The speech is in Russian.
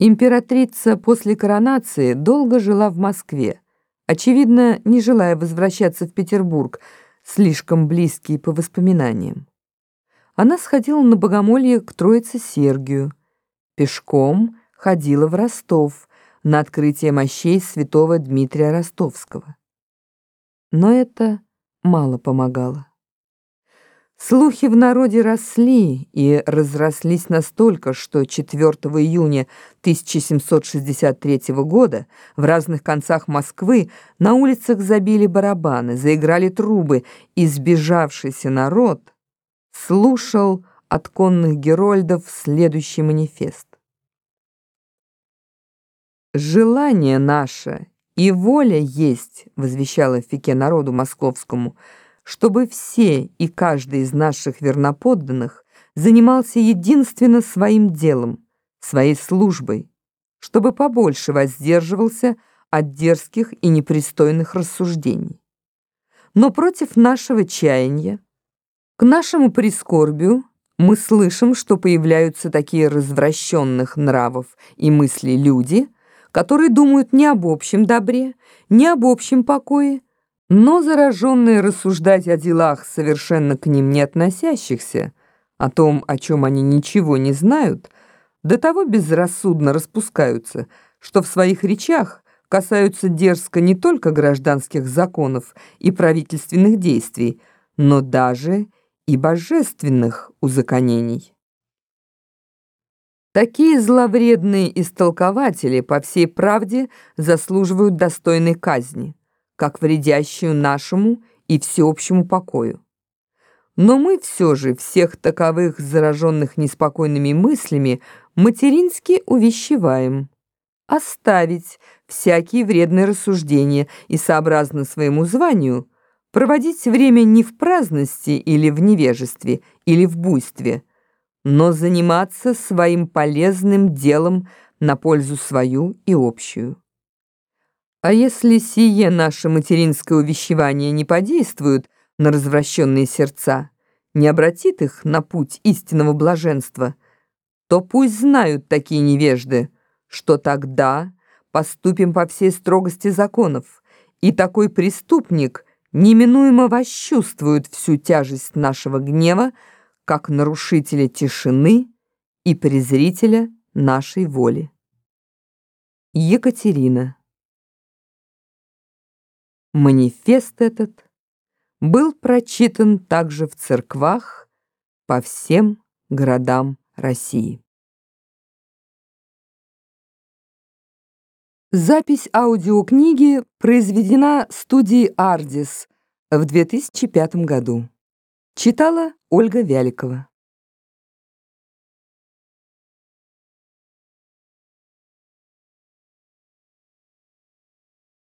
Императрица после коронации долго жила в Москве, очевидно, не желая возвращаться в Петербург, слишком близкий по воспоминаниям. Она сходила на богомолье к Троице Сергию, пешком ходила в Ростов на открытие мощей святого Дмитрия Ростовского. Но это мало помогало. Слухи в народе росли и разрослись настолько, что 4 июня 1763 года в разных концах Москвы на улицах забили барабаны, заиграли трубы, и сбежавшийся народ слушал от конных герольдов следующий манифест. «Желание наше и воля есть», — возвещала Фике народу московскому, — чтобы все и каждый из наших верноподданных занимался единственно своим делом, своей службой, чтобы побольше воздерживался от дерзких и непристойных рассуждений. Но против нашего чаяния, к нашему прискорбию, мы слышим, что появляются такие развращенных нравов и мыслей люди, которые думают не об общем добре, не об общем покое, но зараженные рассуждать о делах, совершенно к ним не относящихся, о том, о чем они ничего не знают, до того безрассудно распускаются, что в своих речах касаются дерзко не только гражданских законов и правительственных действий, но даже и божественных узаконений. Такие зловредные истолкователи по всей правде заслуживают достойной казни как вредящую нашему и всеобщему покою. Но мы все же всех таковых зараженных неспокойными мыслями матерински увещеваем. Оставить всякие вредные рассуждения и, сообразно своему званию, проводить время не в праздности или в невежестве, или в буйстве, но заниматься своим полезным делом на пользу свою и общую. А если сие наше материнское увещевание не подействует на развращенные сердца, не обратит их на путь истинного блаженства, то пусть знают такие невежды, что тогда поступим по всей строгости законов, и такой преступник неминуемо восчувствует всю тяжесть нашего гнева, как нарушителя тишины и презрителя нашей воли. Екатерина Манифест этот был прочитан также в церквах по всем городам России. Запись аудиокниги произведена студией «Ардис» в 2005 году. Читала Ольга Вяликова.